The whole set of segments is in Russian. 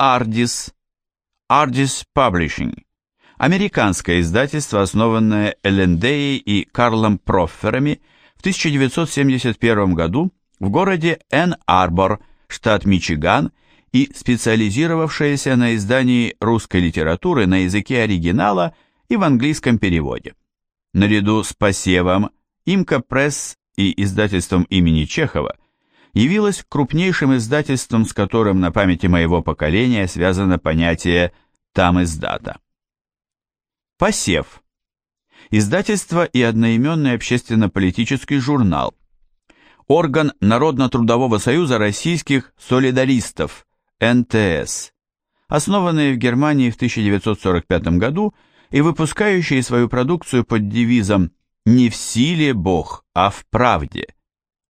Ardis, Ardis Publishing, американское издательство, основанное Элендеей и Карлом Профферами в 1971 году в городе Энн-Арбор, штат Мичиган, и специализировавшееся на издании русской литературы на языке оригинала и в английском переводе. Наряду с посевом Имка Пресс и издательством имени Чехова явилось крупнейшим издательством, с которым на памяти моего поколения связано понятие «там издата». Посев. Издательство и одноименный общественно-политический журнал. Орган Народно-трудового союза российских солидаристов, НТС, основанные в Германии в 1945 году и выпускающие свою продукцию под девизом «Не в силе Бог, а в правде»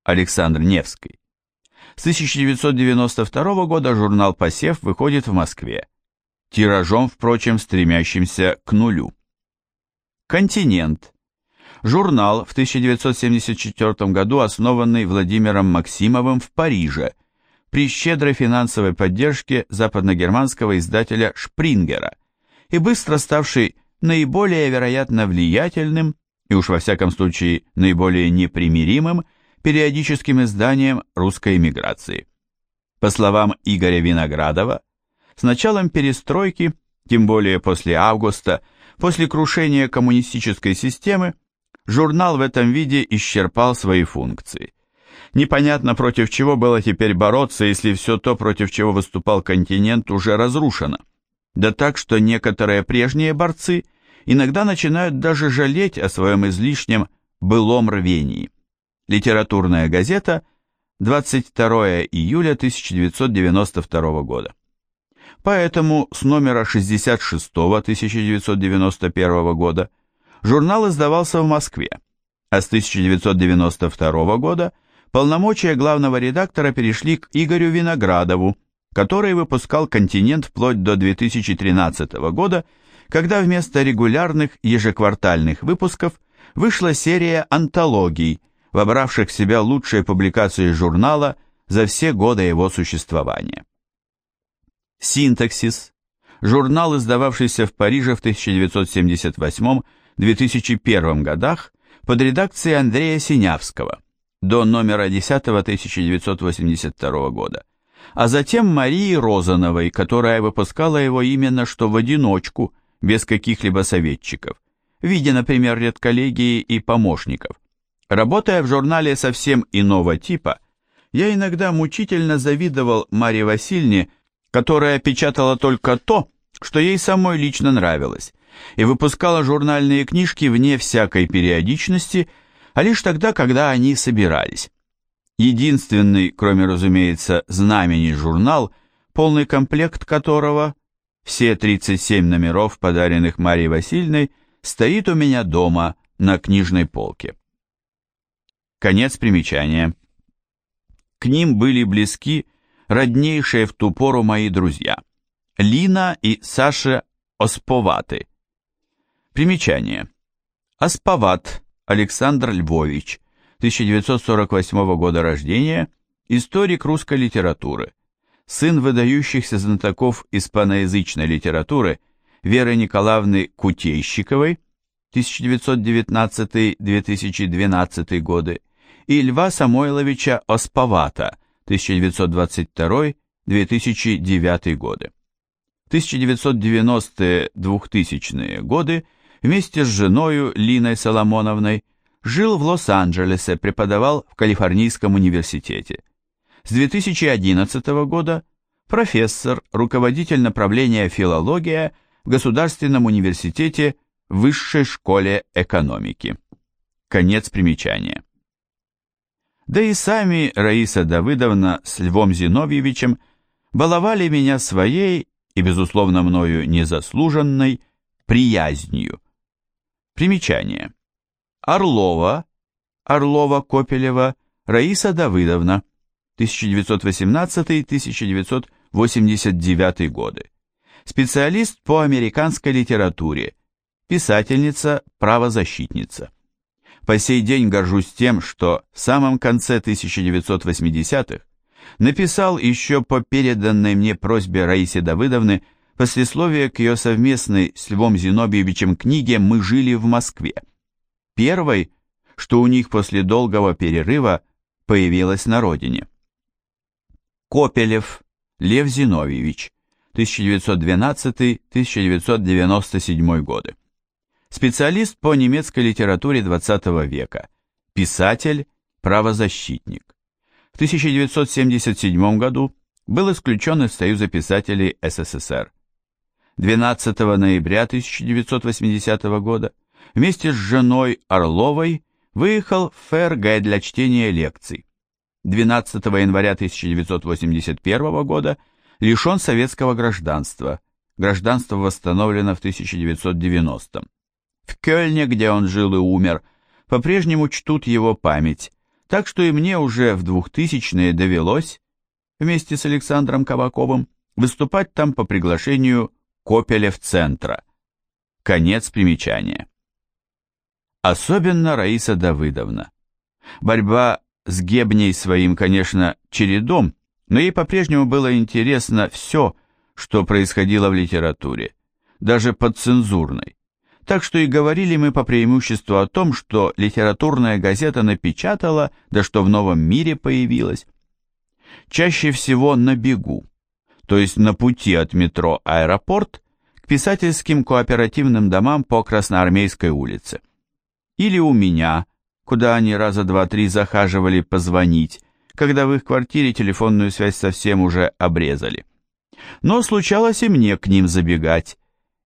Александр Невский. С 1992 года журнал «Посев» выходит в Москве, тиражом, впрочем, стремящимся к нулю. «Континент» журнал в 1974 году, основанный Владимиром Максимовым в Париже, при щедрой финансовой поддержке западногерманского издателя Шпрингера и быстро ставший наиболее, вероятно, влиятельным и уж во всяком случае наиболее непримиримым периодическим изданием русской эмиграции. По словам Игоря Виноградова, с началом перестройки, тем более после августа, после крушения коммунистической системы, журнал в этом виде исчерпал свои функции. Непонятно, против чего было теперь бороться, если все то, против чего выступал континент, уже разрушено. Да так, что некоторые прежние борцы иногда начинают даже жалеть о своем излишнем былом рвении. Литературная газета, 22 июля 1992 года. Поэтому с номера 66 1991 года журнал издавался в Москве, а с 1992 года полномочия главного редактора перешли к Игорю Виноградову, который выпускал «Континент» вплоть до 2013 года, когда вместо регулярных ежеквартальных выпусков вышла серия антологий, вобравших в себя лучшие публикации журнала за все годы его существования. «Синтаксис» – журнал, издававшийся в Париже в 1978-2001 годах под редакцией Андрея Синявского до номера 10 1982 года, а затем Марии Розановой, которая выпускала его именно что в одиночку, без каких-либо советчиков, в виде, например, редколлегии и помощников. Работая в журнале совсем иного типа, я иногда мучительно завидовал Марии Васильевне, которая печатала только то, что ей самой лично нравилось, и выпускала журнальные книжки вне всякой периодичности, а лишь тогда, когда они собирались. Единственный, кроме, разумеется, знамени журнал, полный комплект которого, все 37 номеров, подаренных Марии Васильевной, стоит у меня дома на книжной полке. Конец примечания. К ним были близки роднейшие в ту пору мои друзья Лина и Саша Осповаты. Примечание. Осповат Александр Львович, 1948 года рождения, историк русской литературы, сын выдающихся знатоков испаноязычной литературы Веры Николаевны Кутейщиковой, 1919-2012 годы, и Льва Самойловича Осповата 1922-2009 годы. В 1990-2000-е годы вместе с женою Линой Соломоновной жил в Лос-Анджелесе, преподавал в Калифорнийском университете. С 2011 года профессор, руководитель направления филология в Государственном университете Высшей школе экономики. Конец примечания. Да и сами Раиса Давыдовна с Львом Зиновьевичем баловали меня своей и, безусловно, мною незаслуженной приязнью. Примечание. Орлова, Орлова-Копелева, Раиса Давыдовна, 1918-1989 годы. Специалист по американской литературе, писательница, правозащитница. По сей день горжусь тем, что в самом конце 1980-х написал еще по переданной мне просьбе Раисе Давыдовны послесловие к ее совместной с Львом Зиновьевичем книге «Мы жили в Москве». Первой, что у них после долгого перерыва появилась на родине. Копелев Лев Зиновьевич, 1912-1997 годы. Специалист по немецкой литературе XX века, писатель, правозащитник. В 1977 году был исключен из Союза писателей СССР. 12 ноября 1980 года вместе с женой Орловой выехал в ФРГ для чтения лекций. 12 января 1981 года лишен советского гражданства. Гражданство восстановлено в 1990 -м. В Кёльне, где он жил и умер, по-прежнему чтут его память, так что и мне уже в 2000-е довелось, вместе с Александром Кабаковым, выступать там по приглашению Копелев-центра. Конец примечания. Особенно Раиса Давыдовна. Борьба с Гебней своим, конечно, чередом, но ей по-прежнему было интересно все, что происходило в литературе, даже подцензурной. Так что и говорили мы по преимуществу о том, что литературная газета напечатала, да что в новом мире появилась. Чаще всего на бегу, то есть на пути от метро «Аэропорт» к писательским кооперативным домам по Красноармейской улице. Или у меня, куда они раза два-три захаживали позвонить, когда в их квартире телефонную связь совсем уже обрезали. Но случалось и мне к ним забегать,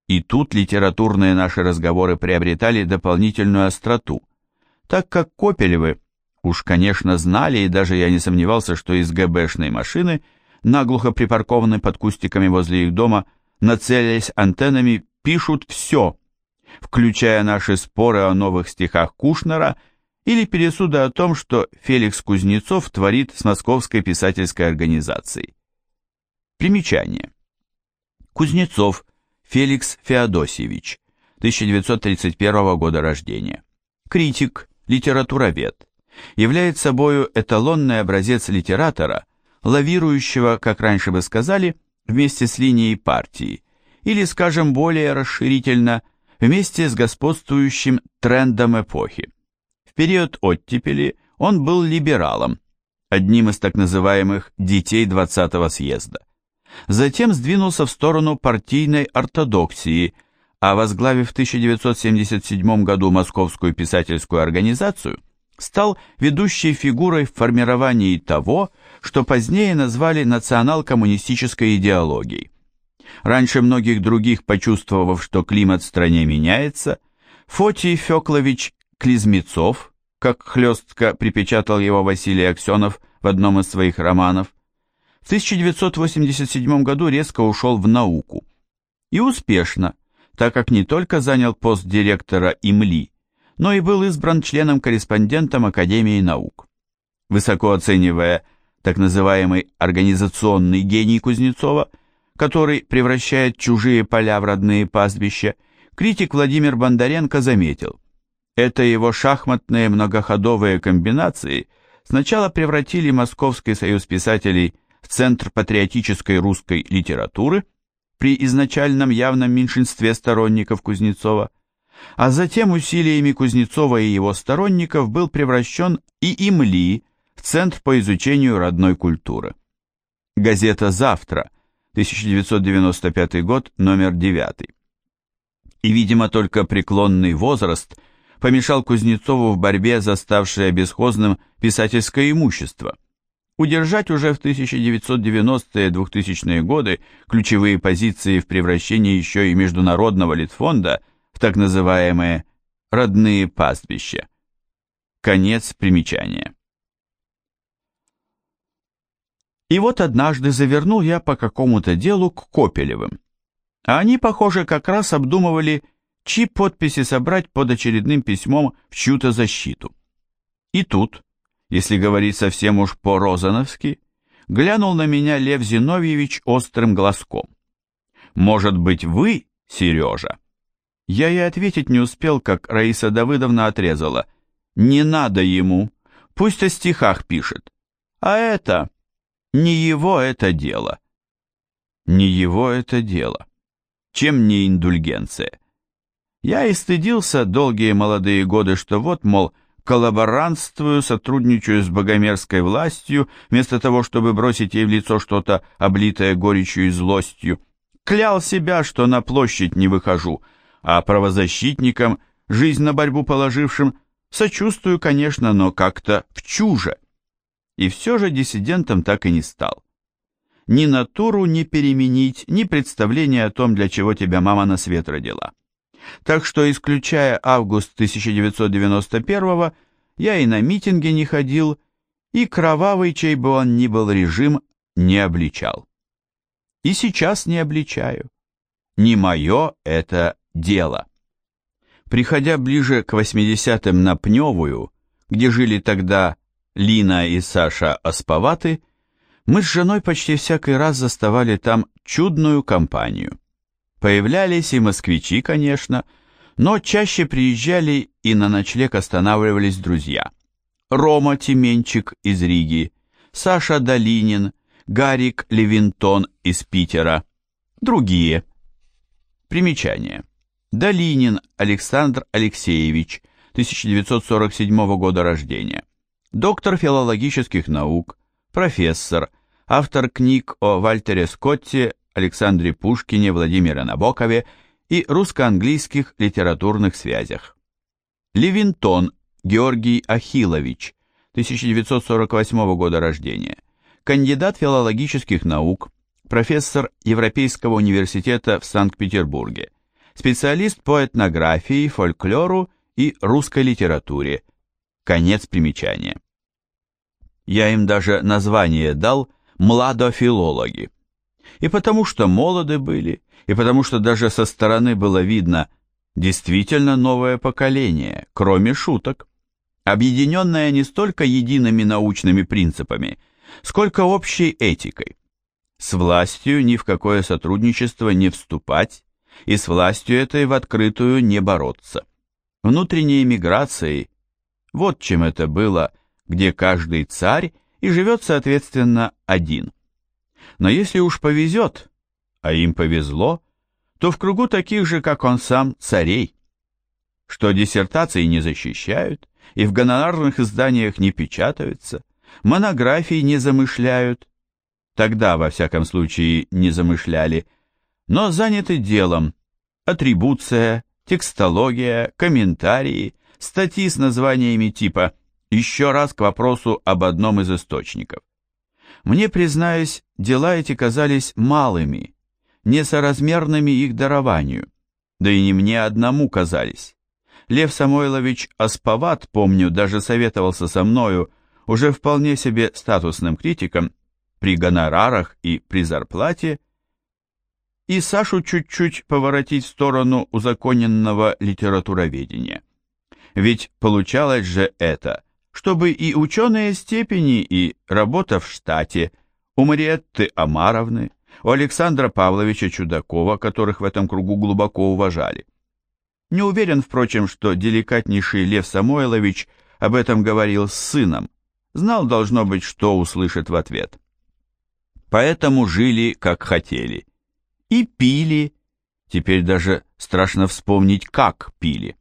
и тут литературные наши разговоры приобретали дополнительную остроту, так как Копелевы уж, конечно, знали, и даже я не сомневался, что из ГБшной машины, наглухо припаркованной под кустиками возле их дома, нацелясь антеннами, пишут все, включая наши споры о новых стихах Кушнера или пересуды о том, что Феликс Кузнецов творит с Московской писательской организацией. Примечание. Кузнецов Феликс Феодосьевич, 1931 года рождения. Критик, литературовед. Является собою эталонный образец литератора, лавирующего, как раньше бы сказали, вместе с линией партии, или, скажем более расширительно, вместе с господствующим трендом эпохи. В период оттепели он был либералом, одним из так называемых «детей 20-го съезда». Затем сдвинулся в сторону партийной ортодоксии, а возглавив в 1977 году Московскую писательскую организацию, стал ведущей фигурой в формировании того, что позднее назвали национал-коммунистической идеологией. Раньше многих других почувствовав, что климат в стране меняется, Фотий Феклович Клизмецов, как хлестко припечатал его Василий Аксенов в одном из своих романов, в 1987 году резко ушел в науку. И успешно, так как не только занял пост директора ИМЛИ, но и был избран членом-корреспондентом Академии наук. Высоко оценивая так называемый организационный гений Кузнецова, который превращает чужие поля в родные пастбища, критик Владимир Бондаренко заметил, это его шахматные многоходовые комбинации сначала превратили Московский союз писателей Центр патриотической русской литературы при изначальном явном меньшинстве сторонников Кузнецова, а затем усилиями Кузнецова и его сторонников был превращен и Имли в Центр по изучению родной культуры. Газета «Завтра», 1995 год, номер 9. И, видимо, только преклонный возраст помешал Кузнецову в борьбе за ставшее бесхозным писательское имущество – удержать уже в 1990-е 2000-е годы ключевые позиции в превращении еще и Международного Литфонда в так называемые «родные пастбища». Конец примечания. И вот однажды завернул я по какому-то делу к Копелевым, а они, похоже, как раз обдумывали, чьи подписи собрать под очередным письмом в чью-то защиту. И тут если говорить совсем уж по-розановски, глянул на меня Лев Зиновьевич острым глазком. «Может быть, вы, Сережа?» Я и ответить не успел, как Раиса Давыдовна отрезала. «Не надо ему, пусть о стихах пишет. А это...» Не его это дело. Не его это дело. Чем не индульгенция? Я и стыдился долгие молодые годы, что вот, мол, коллаборантствую, сотрудничаю с богомерзкой властью, вместо того, чтобы бросить ей в лицо что-то, облитое горечью и злостью. Клял себя, что на площадь не выхожу, а правозащитникам, жизнь на борьбу положившим, сочувствую, конечно, но как-то в чуже. И все же диссидентом так и не стал. Ни натуру не переменить, ни представление о том, для чего тебя мама на свет родила. Так что, исключая август 1991 я и на митинги не ходил, и кровавый, чей бы он ни был режим, не обличал. И сейчас не обличаю. Не мое это дело. Приходя ближе к 80-м на Пневую, где жили тогда Лина и Саша Осповаты, мы с женой почти всякий раз заставали там чудную компанию. Появлялись и москвичи, конечно, но чаще приезжали и на ночлег останавливались друзья. Рома Тименчик из Риги, Саша Долинин, Гарик Левинтон из Питера, другие. Примечание. Долинин Александр Алексеевич, 1947 года рождения. Доктор филологических наук, профессор, автор книг о Вальтере Скотте Александре Пушкине, Владимире Набокове и русско-английских литературных связях. Левинтон Георгий Ахилович, 1948 года рождения, кандидат филологических наук, профессор Европейского университета в Санкт-Петербурге, специалист по этнографии, фольклору и русской литературе. Конец примечания. Я им даже название дал «младофилологи» и потому что молоды были, и потому что даже со стороны было видно действительно новое поколение, кроме шуток, объединенное не столько едиными научными принципами, сколько общей этикой. С властью ни в какое сотрудничество не вступать, и с властью этой в открытую не бороться. Внутренней миграцией, вот чем это было, где каждый царь и живет, соответственно, один – но если уж повезет, а им повезло, то в кругу таких же, как он сам, царей, что диссертации не защищают и в гонорарных изданиях не печатаются, монографии не замышляют, тогда, во всяком случае, не замышляли, но заняты делом, атрибуция, текстология, комментарии, статьи с названиями типа «Еще раз к вопросу об одном из источников». Мне, признаюсь, дела эти казались малыми, несоразмерными их дарованию, да и не мне одному казались. Лев Самойлович Асповат, помню, даже советовался со мною, уже вполне себе статусным критиком, при гонорарах и при зарплате, и Сашу чуть-чуть поворотить в сторону узаконенного литературоведения. Ведь получалось же это – чтобы и ученые степени, и работа в штате у Мариетты Амаровны, у Александра Павловича Чудакова, которых в этом кругу глубоко уважали. Не уверен, впрочем, что деликатнейший Лев Самойлович об этом говорил с сыном, знал, должно быть, что услышит в ответ. Поэтому жили, как хотели. И пили, теперь даже страшно вспомнить, как пили.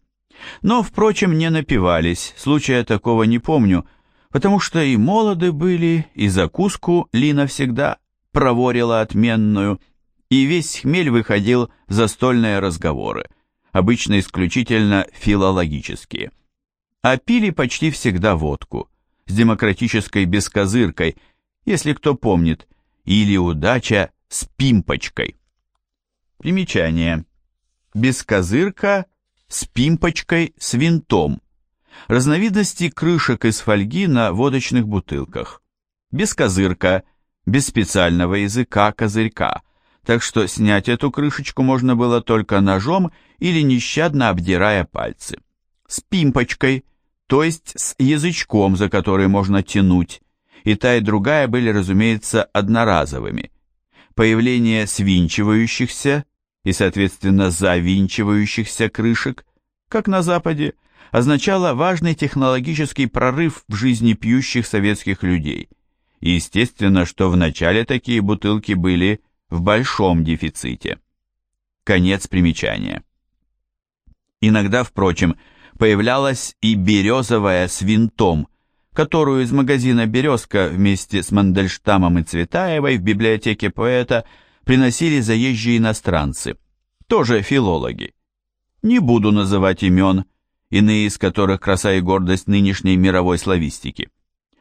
Но, впрочем, не напивались, случая такого не помню, потому что и молоды были, и закуску Лина всегда проворила отменную, и весь хмель выходил в застольные разговоры, обычно исключительно филологические. А пили почти всегда водку, с демократической бескозыркой, если кто помнит, или удача с пимпочкой. Примечание. Бескозырка с пимпочкой с винтом, разновидности крышек из фольги на водочных бутылках, без козырка, без специального языка козырька, так что снять эту крышечку можно было только ножом или нещадно обдирая пальцы. С пимпочкой, то есть с язычком, за который можно тянуть, и та и другая были, разумеется, одноразовыми. Появление свинчивающихся и, соответственно, завинчивающихся крышек, как на Западе, означало важный технологический прорыв в жизни пьющих советских людей и естественно, что вначале такие бутылки были в большом дефиците. Конец примечания. Иногда, впрочем, появлялась и березовая с винтом, которую из магазина «Березка» вместе с Мандельштамом и Цветаевой в библиотеке поэта приносили заезжие иностранцы, тоже филологи. Не буду называть имен, иные из которых краса и гордость нынешней мировой славистики.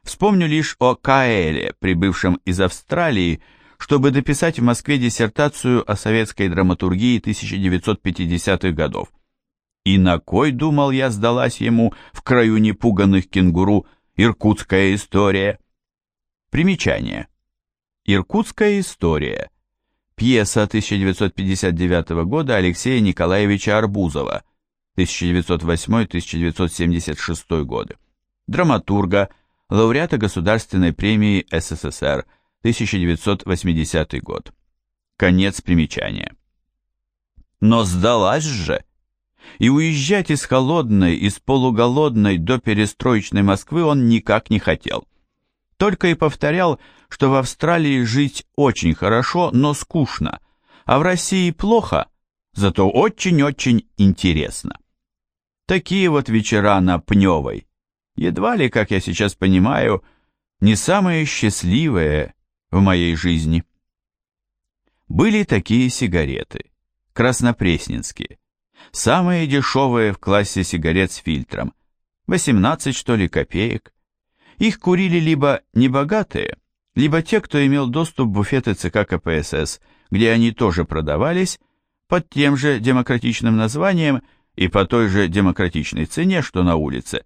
Вспомню лишь о Каэле, прибывшем из Австралии, чтобы дописать в Москве диссертацию о советской драматургии 1950-х годов. И на кой, думал я, сдалась ему в краю непуганных кенгуру Иркутская история? Примечание. Иркутская история. Пьеса 1959 года Алексея Николаевича Арбузова, 1908-1976 годы. Драматурга, лауреата Государственной премии СССР, 1980 год. Конец примечания. Но сдалась же! И уезжать из холодной, из полуголодной до перестроечной Москвы он никак не хотел. Только и повторял, что в Австралии жить очень хорошо, но скучно, а в России плохо, зато очень-очень интересно. Такие вот вечера на Пневой, едва ли, как я сейчас понимаю, не самые счастливые в моей жизни. Были такие сигареты, краснопресненские, самые дешевые в классе сигарет с фильтром, 18 что ли копеек. Их курили либо небогатые, либо те, кто имел доступ в буфеты ЦК КПСС, где они тоже продавались, под тем же демократичным названием и по той же демократичной цене, что на улице,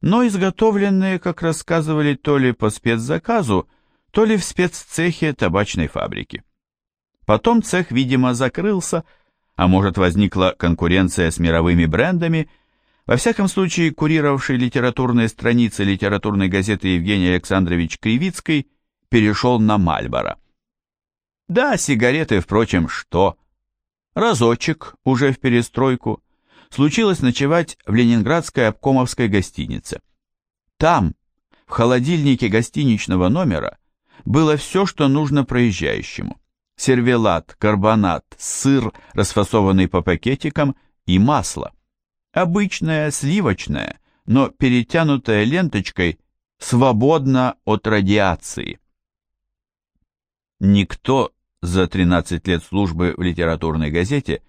но изготовленные, как рассказывали, то ли по спецзаказу, то ли в спеццехе табачной фабрики. Потом цех, видимо, закрылся, а может возникла конкуренция с мировыми брендами, во всяком случае курировавший литературные страницы литературной газеты Евгений Александрович Кривицкий перешел на Мальборо. Да, сигареты, впрочем, что? Разочек, уже в перестройку, случилось ночевать в ленинградской обкомовской гостинице. Там, в холодильнике гостиничного номера, было все, что нужно проезжающему. Сервелат, карбонат, сыр, расфасованный по пакетикам, и масло. Обычное, сливочное, но перетянутое ленточкой «Свободно от радиации». Никто за 13 лет службы в литературной газете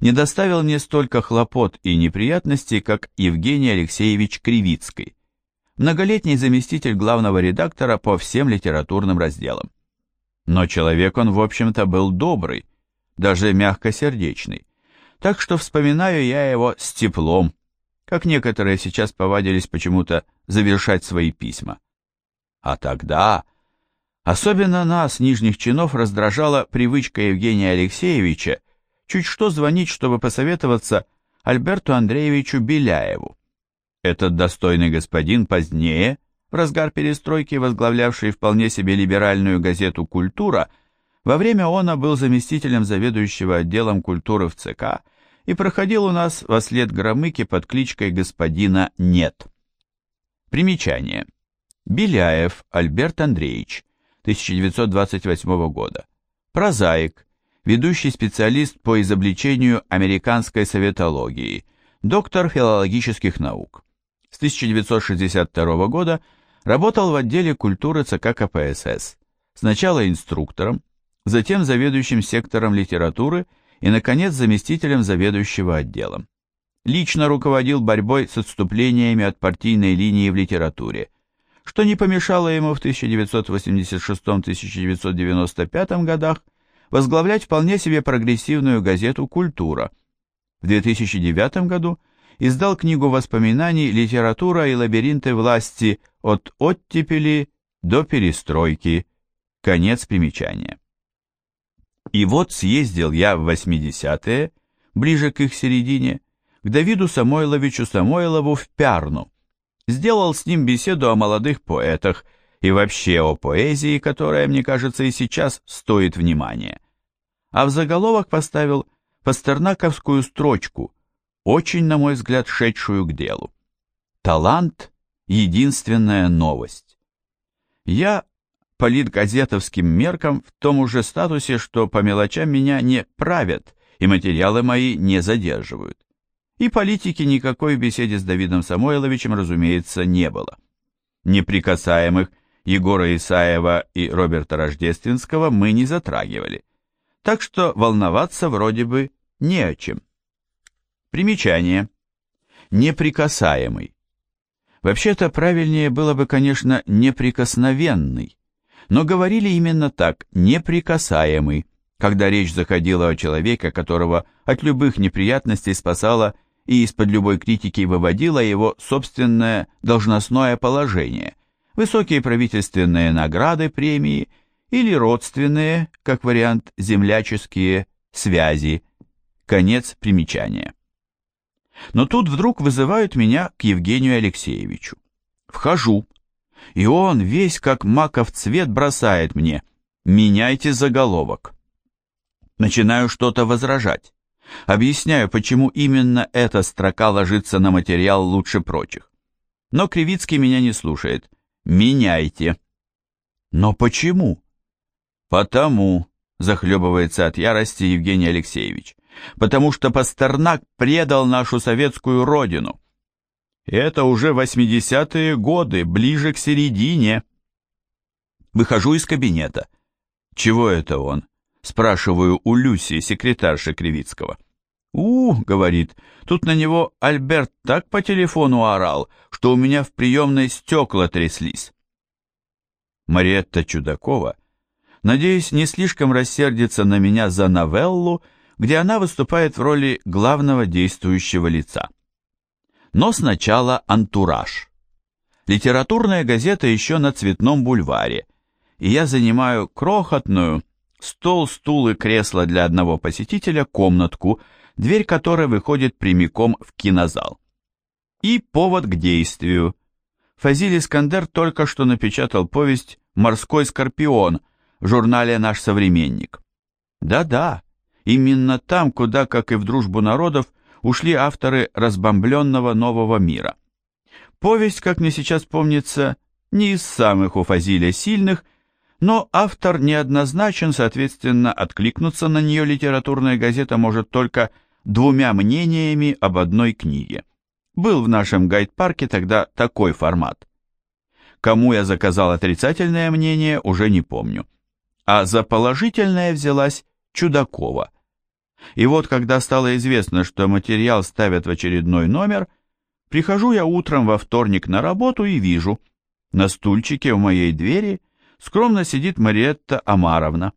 не доставил мне столько хлопот и неприятностей, как Евгений Алексеевич Кривицкий, многолетний заместитель главного редактора по всем литературным разделам. Но человек он, в общем-то, был добрый, даже мягкосердечный, так что вспоминаю я его с теплом, как некоторые сейчас повадились почему-то завершать свои письма. А тогда Особенно нас, нижних чинов, раздражала привычка Евгения Алексеевича чуть что звонить, чтобы посоветоваться Альберту Андреевичу Беляеву. Этот достойный господин позднее, в разгар перестройки, возглавлявший вполне себе либеральную газету «Культура», во время она был заместителем заведующего отделом культуры в ЦК и проходил у нас во след Громыки под кличкой господина Нет. Примечание. Беляев Альберт Андреевич, 1928 года. Прозаик, ведущий специалист по изобличению американской советологии, доктор филологических наук. С 1962 года работал в отделе культуры ЦК КПСС, сначала инструктором, затем заведующим сектором литературы и, наконец, заместителем заведующего отделом. Лично руководил борьбой с отступлениями от партийной линии в литературе – что не помешало ему в 1986-1995 годах возглавлять вполне себе прогрессивную газету «Культура». В 2009 году издал книгу воспоминаний «Литература и лабиринты власти от оттепели до перестройки». Конец примечания. И вот съездил я в 80-е, ближе к их середине, к Давиду Самойловичу Самойлову в Пярну, сделал с ним беседу о молодых поэтах и вообще о поэзии, которая, мне кажется, и сейчас стоит внимания. А в заголовок поставил пастернаковскую строчку, очень, на мой взгляд, шедшую к делу. Талант – единственная новость. Я политгазетовским меркам в том уже статусе, что по мелочам меня не правят и материалы мои не задерживают. И политики никакой в беседе с Давидом Самойловичем, разумеется, не было. Неприкасаемых Егора Исаева и Роберта Рождественского мы не затрагивали, так что волноваться вроде бы не о чем. Примечание. Неприкасаемый. Вообще-то правильнее было бы, конечно, неприкосновенный, но говорили именно так, неприкасаемый, когда речь заходила о человеке, которого от любых неприятностей спасала и из-под любой критики выводила его собственное должностное положение, высокие правительственные награды, премии или родственные, как вариант, земляческие связи. Конец примечания. Но тут вдруг вызывают меня к Евгению Алексеевичу. Вхожу, и он весь как маков цвет бросает мне «меняйте заголовок». Начинаю что-то возражать. Объясняю, почему именно эта строка ложится на материал лучше прочих. Но Кривицкий меня не слушает. «Меняйте». «Но почему?» «Потому», — захлебывается от ярости Евгений Алексеевич, «потому что Пастернак предал нашу советскую родину». Это уже 80-е годы, ближе к середине. Выхожу из кабинета. Чего это он? Спрашиваю у Люси, секретарши Кривицкого. «У, — говорит, — тут на него Альберт так по телефону орал, что у меня в приемной стекла тряслись». Мариетта Чудакова, надеюсь, не слишком рассердится на меня за новеллу, где она выступает в роли главного действующего лица. Но сначала антураж. Литературная газета еще на Цветном бульваре, и я занимаю крохотную, стол, стул и кресло для одного посетителя, комнатку, дверь которой выходит прямиком в кинозал. И повод к действию. Фазиль Искандер только что напечатал повесть «Морской скорпион» в журнале «Наш современник». Да-да, именно там, куда, как и в «Дружбу народов», ушли авторы разбомбленного нового мира. Повесть, как мне сейчас помнится, не из самых у Фазиля сильных, но автор неоднозначен, соответственно, откликнуться на нее литературная газета может только двумя мнениями об одной книге. Был в нашем гайд-парке тогда такой формат. Кому я заказал отрицательное мнение, уже не помню. А за положительное взялась Чудакова – и вот, когда стало известно, что материал ставят в очередной номер, прихожу я утром во вторник на работу и вижу, на стульчике у моей двери скромно сидит Мариетта Амаровна.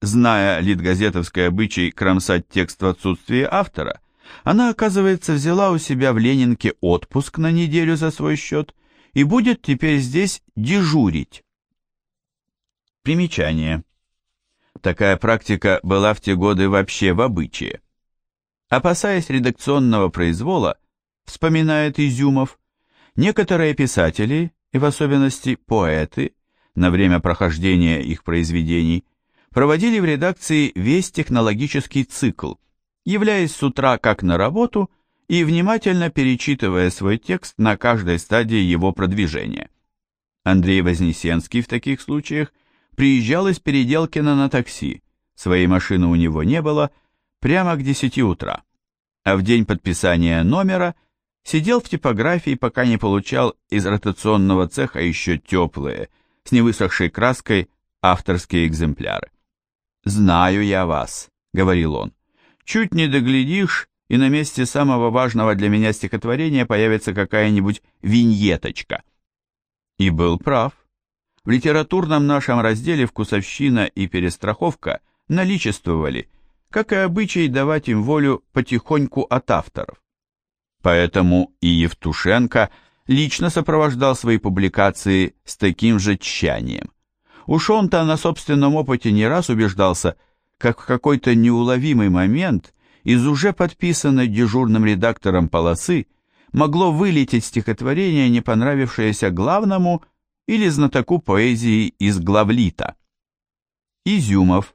Зная литгазетовский обычай кромсать текст в отсутствие автора, она, оказывается, взяла у себя в Ленинке отпуск на неделю за свой счет и будет теперь здесь дежурить. Примечание. Такая практика была в те годы вообще в обычае. Опасаясь редакционного произвола, вспоминает Изюмов, некоторые писатели, и в особенности поэты, на время прохождения их произведений, проводили в редакции весь технологический цикл, являясь с утра как на работу и внимательно перечитывая свой текст на каждой стадии его продвижения. Андрей Вознесенский в таких случаях приезжал из Переделкина на такси, своей машины у него не было, прямо к 10 утра, а в день подписания номера сидел в типографии, пока не получал из ротационного цеха еще теплые, с невысохшей краской, авторские экземпляры. «Знаю я вас», — говорил он, — «чуть не доглядишь, и на месте самого важного для меня стихотворения появится какая-нибудь виньеточка». И был прав. В литературном нашем разделе «Вкусовщина» и «Перестраховка» наличествовали, как и обычай давать им волю потихоньку от авторов. Поэтому и Евтушенко лично сопровождал свои публикации с таким же тщанием. Уж он-то на собственном опыте не раз убеждался, как в какой-то неуловимый момент из уже подписанной дежурным редактором полосы могло вылететь стихотворение, не понравившееся главному или знатоку поэзии из главлита. Изюмов,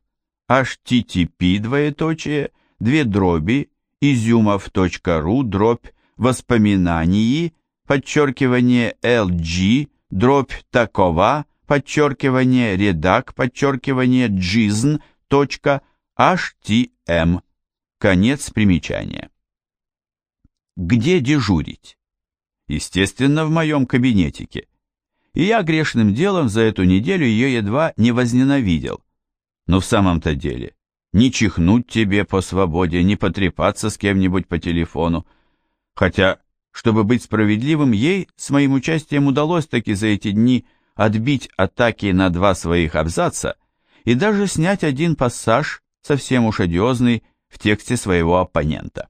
http, двоеточие, две дроби, изюмов.ру, дробь, воспоминании, подчеркивание LG, дробь такова, подчеркивание редак, подчеркивание джизн, точка, htm. Конец примечания. Где дежурить? Естественно, в моем кабинетике. И я грешным делом за эту неделю ее едва не возненавидел. Но в самом-то деле, не чихнуть тебе по свободе, не потрепаться с кем-нибудь по телефону. Хотя, чтобы быть справедливым, ей с моим участием удалось таки за эти дни отбить атаки на два своих абзаца и даже снять один пассаж, совсем уж одиозный, в тексте своего оппонента.